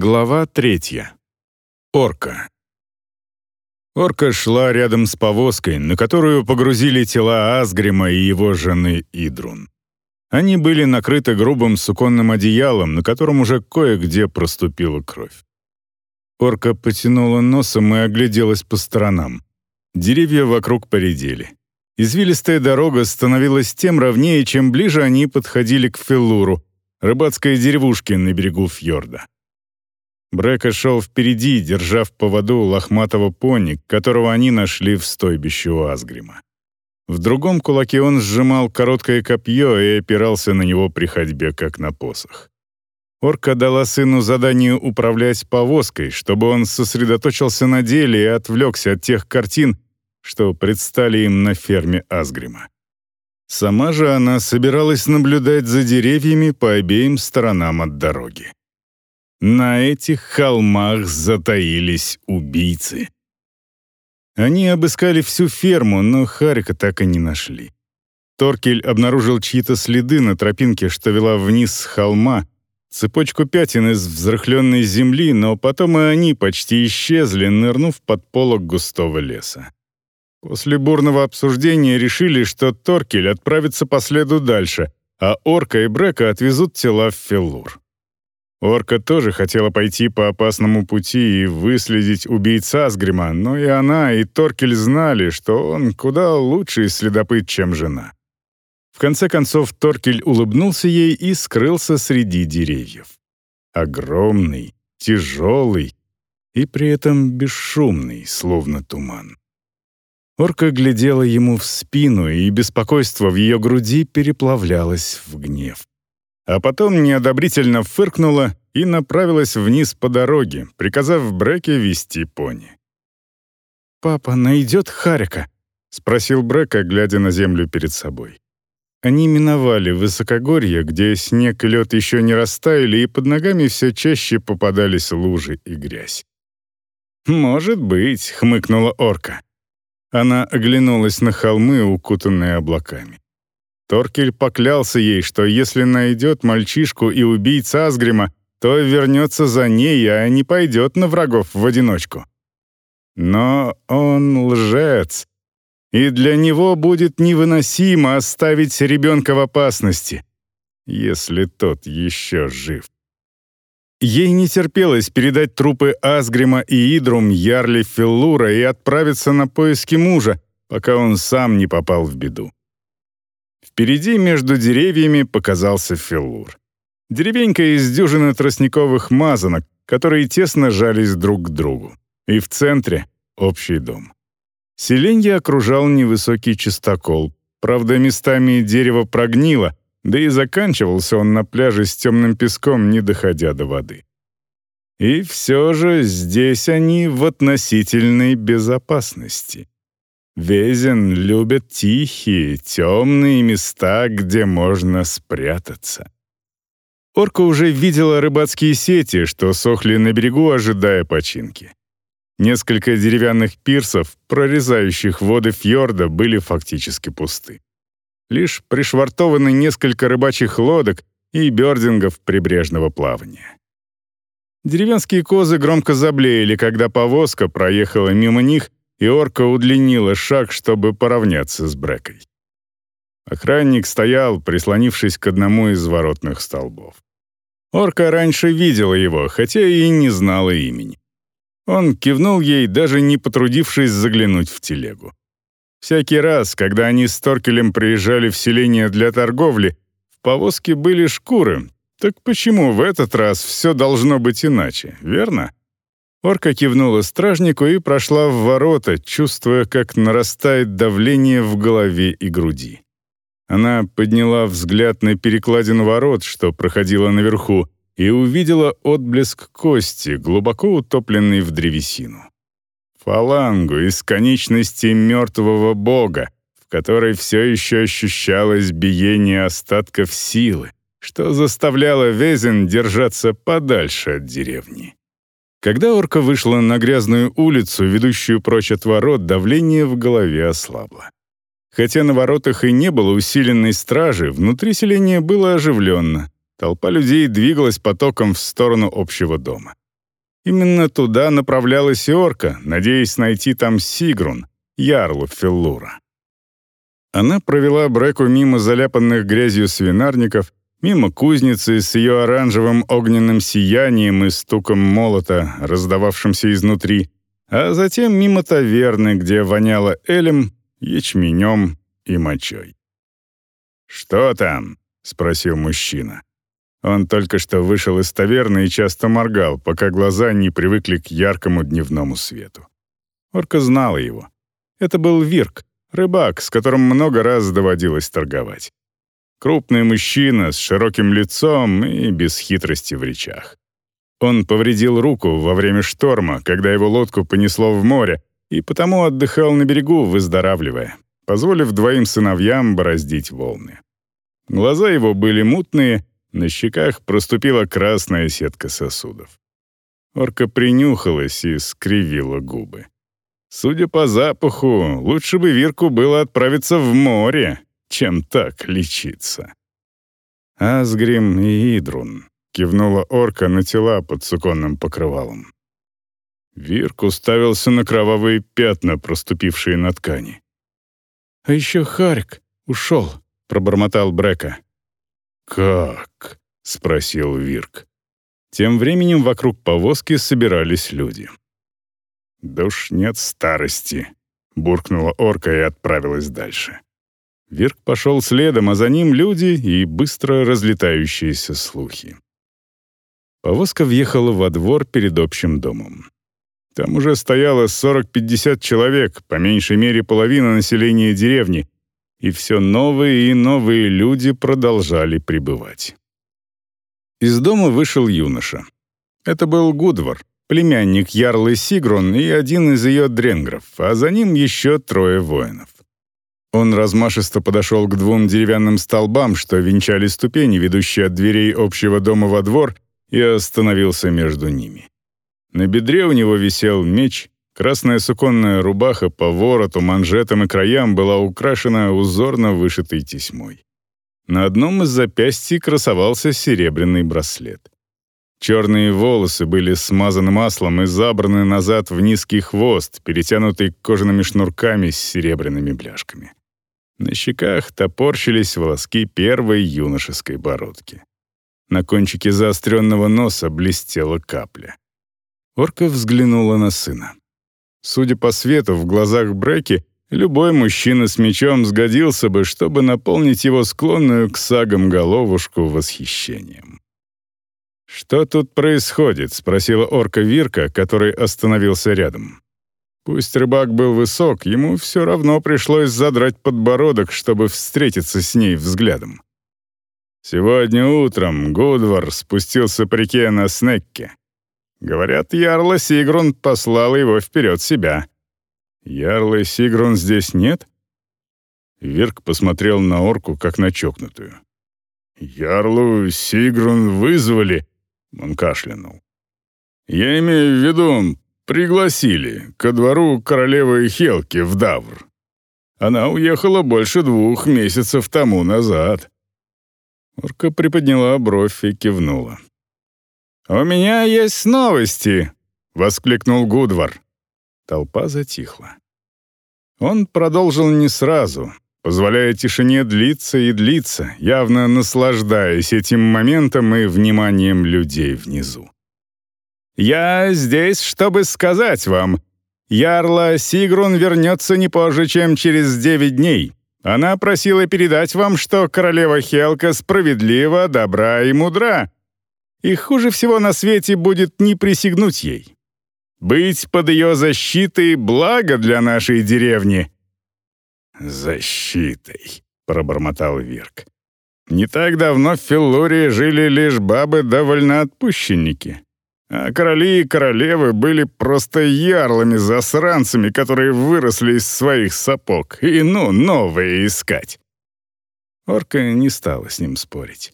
Глава третья. Орка. Орка шла рядом с повозкой, на которую погрузили тела Асгрима и его жены Идрун. Они были накрыты грубым суконным одеялом, на котором уже кое-где проступила кровь. Орка потянула носом и огляделась по сторонам. Деревья вокруг поредели. Извилистая дорога становилась тем ровнее, чем ближе они подходили к Феллуру, рыбацкой деревушке на берегу фьорда. Брека шел впереди, держа в поводу лохматого пони, которого они нашли в стойбище у Асгрима. В другом кулаке он сжимал короткое копье и опирался на него при ходьбе, как на посох. Орка дала сыну задание управлять повозкой, чтобы он сосредоточился на деле и отвлекся от тех картин, что предстали им на ферме Асгрима. Сама же она собиралась наблюдать за деревьями по обеим сторонам от дороги. На этих холмах затаились убийцы. Они обыскали всю ферму, но Харика так и не нашли. Торкель обнаружил чьи-то следы на тропинке, что вела вниз с холма, цепочку пятен из взрыхленной земли, но потом и они почти исчезли, нырнув под полок густого леса. После бурного обсуждения решили, что Торкель отправится по следу дальше, а Орка и Брека отвезут тела в Феллур. Орка тоже хотела пойти по опасному пути и выследить убийца Асгрима, но и она, и Торкель знали, что он куда лучший следопыт, чем жена. В конце концов Торкель улыбнулся ей и скрылся среди деревьев. Огромный, тяжелый и при этом бесшумный, словно туман. Орка глядела ему в спину, и беспокойство в ее груди переплавлялось в гнев а потом неодобрительно фыркнула и направилась вниз по дороге, приказав Бреке вести пони. «Папа найдет Харика?» — спросил Брека, глядя на землю перед собой. Они миновали высокогорье, где снег и лед еще не растаяли, и под ногами все чаще попадались лужи и грязь. «Может быть», — хмыкнула орка. Она оглянулась на холмы, укутанные облаками. Торкель поклялся ей, что если найдет мальчишку и убийца Асгрима, то вернется за ней, а не пойдет на врагов в одиночку. Но он лжец, и для него будет невыносимо оставить ребенка в опасности, если тот еще жив. Ей не терпелось передать трупы Асгрима и Идрум Ярли Филлура и отправиться на поиски мужа, пока он сам не попал в беду. Впереди между деревьями показался Филлур. Деревенька из дюжины тростниковых мазанок, которые тесно жались друг к другу. И в центре — общий дом. Селенье окружал невысокий чистокол. Правда, местами дерево прогнило, да и заканчивался он на пляже с темным песком, не доходя до воды. И все же здесь они в относительной безопасности. Везен любит тихие, темные места, где можно спрятаться. Орка уже видела рыбацкие сети, что сохли на берегу, ожидая починки. Несколько деревянных пирсов, прорезающих воды фьорда, были фактически пусты. Лишь пришвартованы несколько рыбачьих лодок и бёрдингов прибрежного плавания. Деревенские козы громко заблеяли, когда повозка проехала мимо них и орка удлинила шаг, чтобы поравняться с Брекой. Охранник стоял, прислонившись к одному из воротных столбов. Орка раньше видела его, хотя и не знала имени. Он кивнул ей, даже не потрудившись заглянуть в телегу. Всякий раз, когда они с Торкелем приезжали в селение для торговли, в повозке были шкуры. Так почему в этот раз все должно быть иначе, верно? Орка кивнула стражнику и прошла в ворота, чувствуя, как нарастает давление в голове и груди. Она подняла взгляд на перекладину ворот, что проходила наверху, и увидела отблеск кости, глубоко утопленной в древесину. Фалангу из конечности мертвого бога, в которой все еще ощущалось биение остатков силы, что заставляло Везен держаться подальше от деревни. Когда орка вышла на грязную улицу, ведущую прочь от ворот, давление в голове ослабло. Хотя на воротах и не было усиленной стражи, внутри селения было оживленно. Толпа людей двигалась потоком в сторону общего дома. Именно туда направлялась и орка, надеясь найти там Сигрун, ярлу Феллура. Она провела Бреку мимо заляпанных грязью свинарников, мимо кузницы с ее оранжевым огненным сиянием и стуком молота, раздававшимся изнутри, а затем мимо таверны, где воняло элем, ячменем и мочой. «Что там?» — спросил мужчина. Он только что вышел из таверны и часто моргал, пока глаза не привыкли к яркому дневному свету. Орка знала его. Это был Вирк, рыбак, с которым много раз доводилось торговать. Крупный мужчина с широким лицом и без хитрости в речах. Он повредил руку во время шторма, когда его лодку понесло в море, и потому отдыхал на берегу, выздоравливая, позволив двоим сыновьям бороздить волны. Глаза его были мутные, на щеках проступила красная сетка сосудов. Орка принюхалась и скривила губы. Судя по запаху, лучше бы Вирку было отправиться в море, чем так лечиться. Асгрим и Идрун кивнула орка на тела под суконным покрывалом. Вирк уставился на кровавые пятна, проступившие на ткани. «А еще Харик ушел», — пробормотал Брека. «Как?» — спросил Вирк. Тем временем вокруг повозки собирались люди. «Да уж нет старости», — буркнула орка и отправилась дальше. Вирк пошел следом, а за ним люди и быстро разлетающиеся слухи. Повозка въехала во двор перед общим домом. Там уже стояло 40-50 человек, по меньшей мере половина населения деревни, и все новые и новые люди продолжали прибывать. Из дома вышел юноша. Это был Гудвар, племянник Ярлы Сигрун и один из ее дренгров, а за ним еще трое воинов. Он размашисто подошел к двум деревянным столбам, что венчали ступени, ведущие от дверей общего дома во двор, и остановился между ними. На бедре у него висел меч, красная суконная рубаха по вороту, манжетам и краям была украшена узорно вышитой тесьмой. На одном из запястий красовался серебряный браслет. Черные волосы были смазаны маслом и забраны назад в низкий хвост, перетянутый кожаными шнурками с серебряными бляшками. На щеках топорщились волоски первой юношеской бородки. На кончике заостренного носа блестела капля. Орка взглянула на сына. Судя по свету в глазах Бреки, любой мужчина с мечом сгодился бы, чтобы наполнить его склонную к сагам головушку восхищением. «Что тут происходит?» — спросила орка Вирка, который остановился рядом. Пусть рыбак был высок, ему все равно пришлось задрать подбородок, чтобы встретиться с ней взглядом. Сегодня утром Гудвар спустился по реке на Снекке. Говорят, Ярла Сигрун послал его вперед себя. Ярлы Сигрун здесь нет? Вирк посмотрел на орку, как на чокнутую. «Ярлу Сигрун вызвали?» Он кашлянул. «Я имею в виду, пригласили ко двору королевы Хелки в Давр. Она уехала больше двух месяцев тому назад». Орка приподняла бровь и кивнула. «У меня есть новости!» — воскликнул Гудвар. Толпа затихла. Он продолжил не сразу, позволяя тишине длиться и длиться, явно наслаждаясь этим моментом и вниманием людей внизу. «Я здесь, чтобы сказать вам, Ярла Сигрун вернется не позже, чем через девять дней. Она просила передать вам, что королева Хелка справедлива, добра и мудра. И хуже всего на свете будет не присягнуть ей. Быть под ее защитой — благо для нашей деревни». «Защитой», — пробормотал Вирк. «Не так давно в Филлории жили лишь бабы да вольноотпущенники. А короли и королевы были просто ярлами-засранцами, которые выросли из своих сапог, и ну, новые искать. Орка не стала с ним спорить.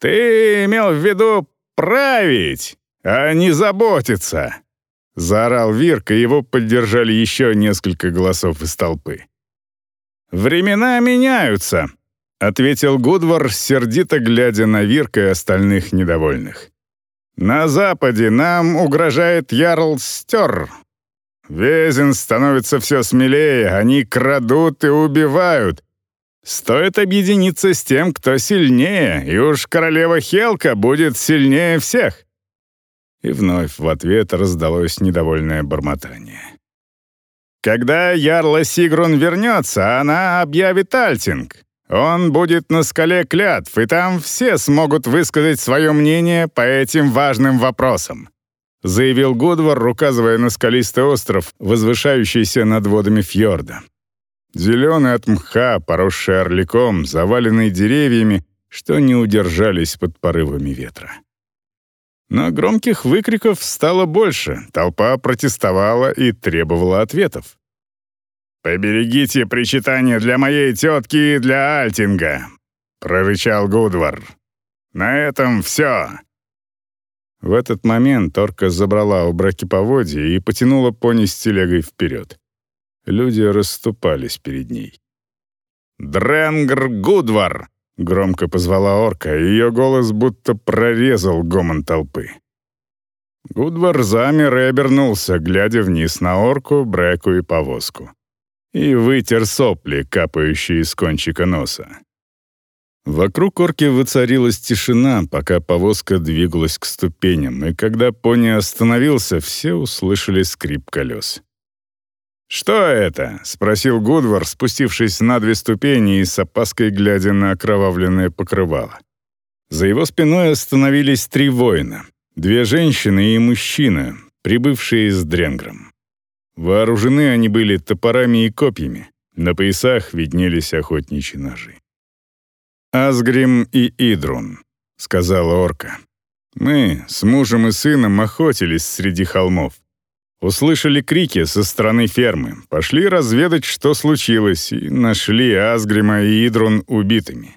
«Ты имел в виду править, а не заботиться!» Заорал Вирк, и его поддержали еще несколько голосов из толпы. «Времена меняются», — ответил Гудвар, сердито глядя на Вирка и остальных недовольных. На западе нам угрожает Ярл Стер. Везен становится все смелее, они крадут и убивают. Стоит объединиться с тем, кто сильнее, и уж королева Хелка будет сильнее всех. И вновь в ответ раздалось недовольное бормотание. Когда Ярла Сигрун вернется, она объявит Альтинг. Он будет на скале клятв, и там все смогут высказать свое мнение по этим важным вопросам», заявил Гудвар, указывая на скалистый остров, возвышающийся над водами фьорда. Зеленый от мха, поросший орликом, заваленный деревьями, что не удержались под порывами ветра. Но громких выкриков стало больше, толпа протестовала и требовала ответов. «Поберегите причитание для моей тетки и для Альтинга», — прорычал Гудвар. «На этом все». В этот момент орка забрала у браки поводья и потянула пони с телегой вперед. Люди расступались перед ней. «Дренгр Гудвар!» — громко позвала орка, и ее голос будто прорезал гомон толпы. Гудвар замер и обернулся, глядя вниз на орку, Бреку и повозку и вытер сопли, капающие из кончика носа. Вокруг орки воцарилась тишина, пока повозка двигалась к ступеням, и когда пони остановился, все услышали скрип колес. «Что это?» — спросил Гудвар, спустившись на две ступени и с опаской глядя на окровавленное покрывало. За его спиной остановились три воина — две женщины и мужчина, прибывшие с Дренгром. Вооружены они были топорами и копьями, на поясах виднелись охотничьи ножи. «Асгрим и Идрун», — сказала орка. «Мы с мужем и сыном охотились среди холмов. Услышали крики со стороны фермы, пошли разведать, что случилось, и нашли Асгрима и Идрун убитыми».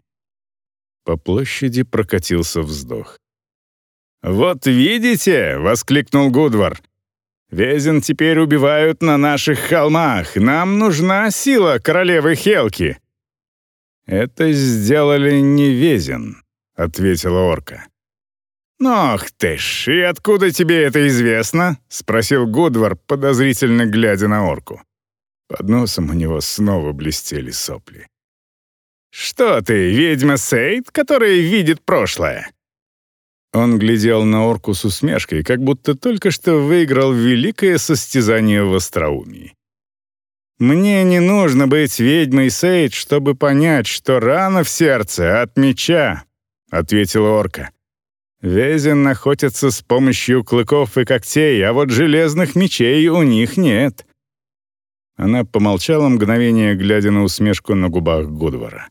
По площади прокатился вздох. «Вот видите!» — воскликнул Гудвар. Везен теперь убивают на наших холмах. Нам нужна сила королевы Хелки». «Это сделали не Везен», — ответила орка. «Ох ты ж, и откуда тебе это известно?» — спросил Гудвар, подозрительно глядя на орку. Под носом у него снова блестели сопли. «Что ты, ведьма Сейд, которая видит прошлое?» Он глядел на орку с усмешкой, как будто только что выиграл великое состязание в остроумии. «Мне не нужно быть ведьмой Сейдж, чтобы понять, что рана в сердце от меча», — ответила орка. «Везен охотится с помощью клыков и когтей, а вот железных мечей у них нет». Она помолчала мгновение, глядя на усмешку на губах Гудвара.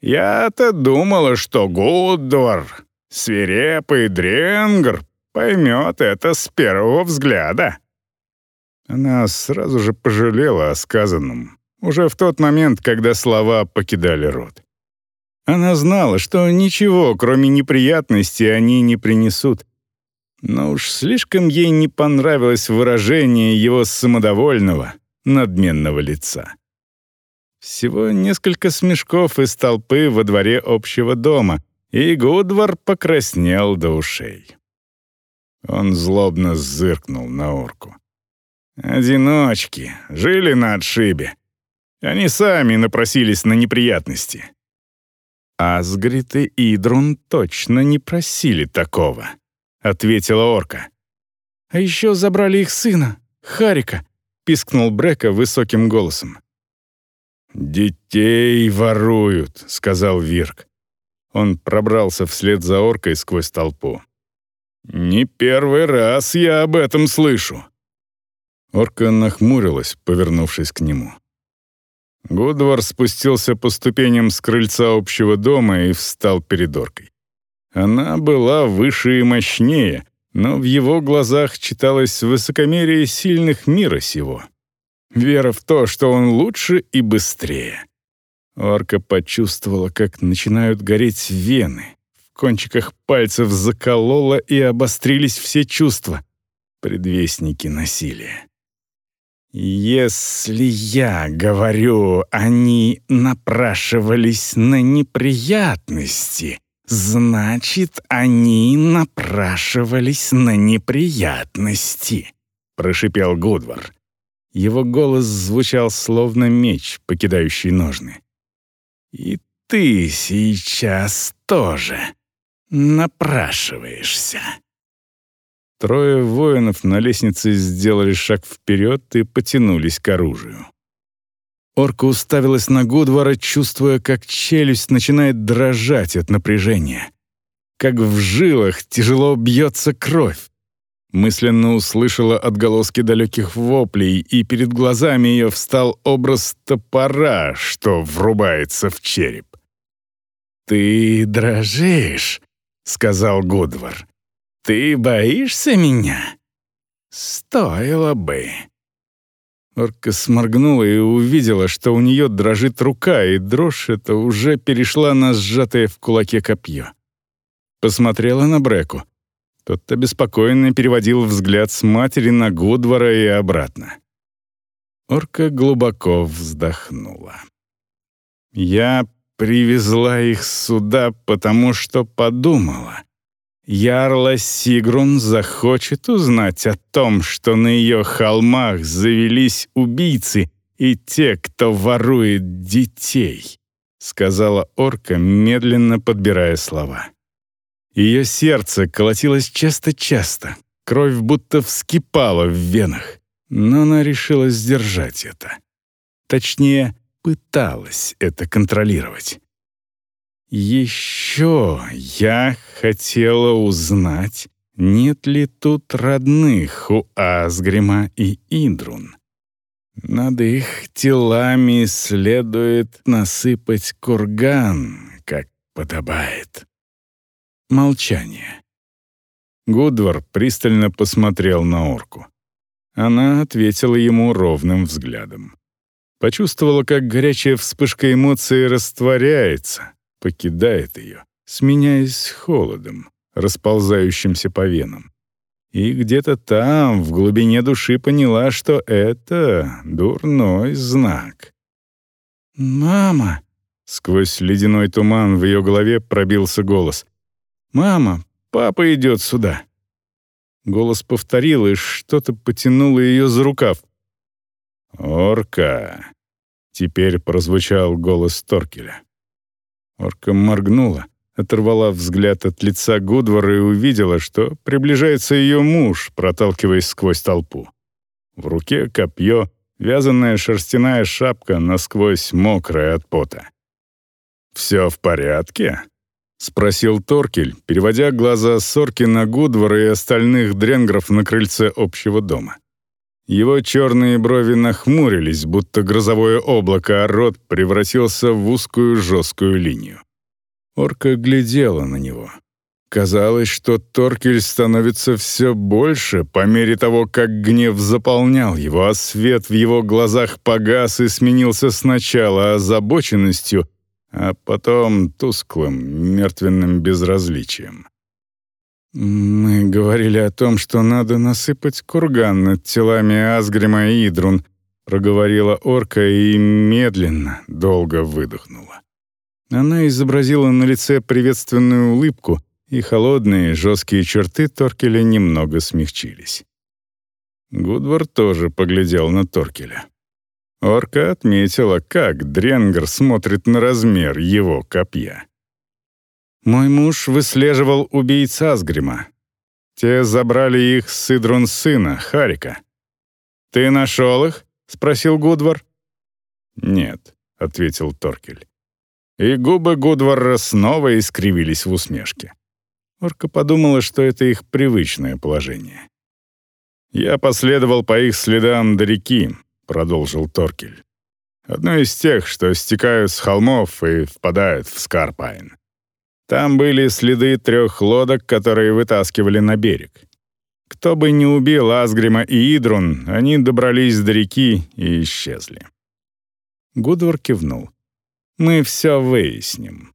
«Я-то думала, что Гудвар Свирепый Дренгр поймет это с первого взгляда». Она сразу же пожалела о сказанном, уже в тот момент, когда слова покидали рот. Она знала, что ничего, кроме неприятностей, они не принесут. Но уж слишком ей не понравилось выражение его самодовольного, надменного лица. Всего несколько смешков из толпы во дворе общего дома, и Гудвар покраснел до ушей. Он злобно зыркнул на орку. «Одиночки, жили на отшибе. Они сами напросились на неприятности». «Асгрид и Идрун точно не просили такого», — ответила орка. «А еще забрали их сына, Харика», — пискнул Брека высоким голосом. «Детей воруют», — сказал Вирк. Он пробрался вслед за оркой сквозь толпу. «Не первый раз я об этом слышу». Орка нахмурилась, повернувшись к нему. Гудвар спустился по ступеням с крыльца общего дома и встал перед оркой. Она была выше и мощнее, но в его глазах читалось высокомерие сильных мира сего. Вера в то, что он лучше и быстрее. Орка почувствовала, как начинают гореть вены. В кончиках пальцев закололо и обострились все чувства. Предвестники насилия. «Если я говорю, они напрашивались на неприятности», — «Значит, они напрашивались на неприятности», — прошипел Гудвар. Его голос звучал словно меч, покидающий ножны. «И ты сейчас тоже напрашиваешься». Трое воинов на лестнице сделали шаг вперед и потянулись к оружию. Орка уставилась на Гудвара, чувствуя, как челюсть начинает дрожать от напряжения. Как в жилах тяжело бьется кровь. Мысленно услышала отголоски далеких воплей, и перед глазами ее встал образ топора, что врубается в череп. «Ты дрожишь», — сказал Гудвар. «Ты боишься меня?» «Стоило бы». Орка сморгнула и увидела, что у нее дрожит рука, и дрожь эта уже перешла на сжатое в кулаке копье. Посмотрела на Бреку. Тот обеспокоенно переводил взгляд с матери на Гудвара и обратно. Орка глубоко вздохнула. «Я привезла их сюда, потому что подумала. Ярла Сигрун захочет узнать о том, что на ее холмах завелись убийцы и те, кто ворует детей», — сказала орка, медленно подбирая слова. Ее сердце колотилось часто-часто, кровь будто вскипала в венах, но она решила сдержать это. Точнее, пыталась это контролировать. Еще я хотела узнать, нет ли тут родных у Асгрима и Идрун. Над их телами следует насыпать курган, как подобает. Молчание. Гудвар пристально посмотрел на орку. Она ответила ему ровным взглядом. Почувствовала, как горячая вспышка эмоций растворяется, покидает ее, сменяясь холодом, расползающимся по венам. И где-то там, в глубине души, поняла, что это дурной знак. «Мама!» — сквозь ледяной туман в ее голове пробился голос. «Мама, папа идет сюда!» Голос повторил, и что-то потянуло ее за рукав. «Орка!» — теперь прозвучал голос Торкеля. Орка моргнула, оторвала взгляд от лица Гудвара и увидела, что приближается ее муж, проталкиваясь сквозь толпу. В руке копье, вязаная шерстяная шапка, насквозь мокрая от пота. «Все в порядке?» — спросил Торкель, переводя глаза Сорки на Гудвара и остальных дренгров на крыльце общего дома. Его черные брови нахмурились, будто грозовое облако, а рот превратился в узкую жесткую линию. Орка глядела на него. Казалось, что Торкель становится все больше по мере того, как гнев заполнял его, а свет в его глазах погас и сменился сначала озабоченностью, а потом тусклым, мертвенным безразличием. «Мы говорили о том, что надо насыпать курган над телами Асгрима и Идрун», проговорила орка и медленно, долго выдохнула. Она изобразила на лице приветственную улыбку, и холодные, жесткие черты Торкеля немного смягчились. Гудвар тоже поглядел на Торкеля. Орка отметила, как Дренгер смотрит на размер его копья. Мой муж выслеживал убийц Асгрима. Те забрали их с Идрун сына, Харика. «Ты нашел их?» — спросил Гудвар. «Нет», — ответил Торкель. И губы Гудвара снова искривились в усмешке. Орка подумала, что это их привычное положение. «Я последовал по их следам до реки», — продолжил Торкель. «Одной из тех, что стекают с холмов и впадают в Скарпайн. Там были следы трех лодок, которые вытаскивали на берег. Кто бы ни убил Асгрима и Идрун, они добрались до реки и исчезли. Гудвар кивнул. «Мы все выясним».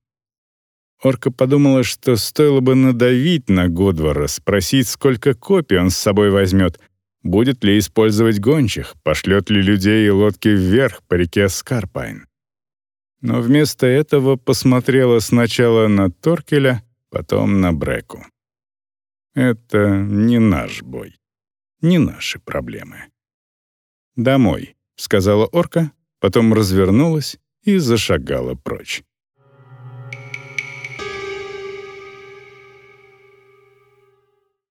Орка подумала, что стоило бы надавить на Гудвара, спросить, сколько копий он с собой возьмет, будет ли использовать гончих, пошлет ли людей и лодки вверх по реке Скарпайн. но вместо этого посмотрела сначала на Торкеля, потом на Бреку. Это не наш бой, не наши проблемы. «Домой», — сказала Орка, потом развернулась и зашагала прочь.